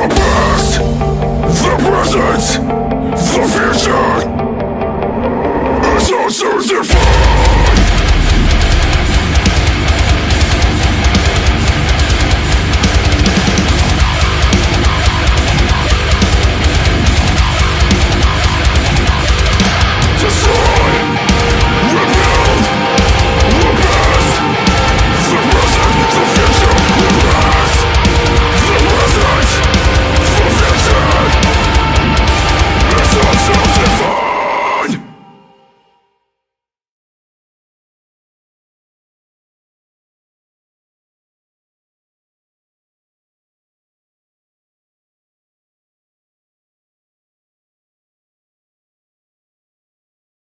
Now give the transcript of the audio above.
The past, the present, the future. It's all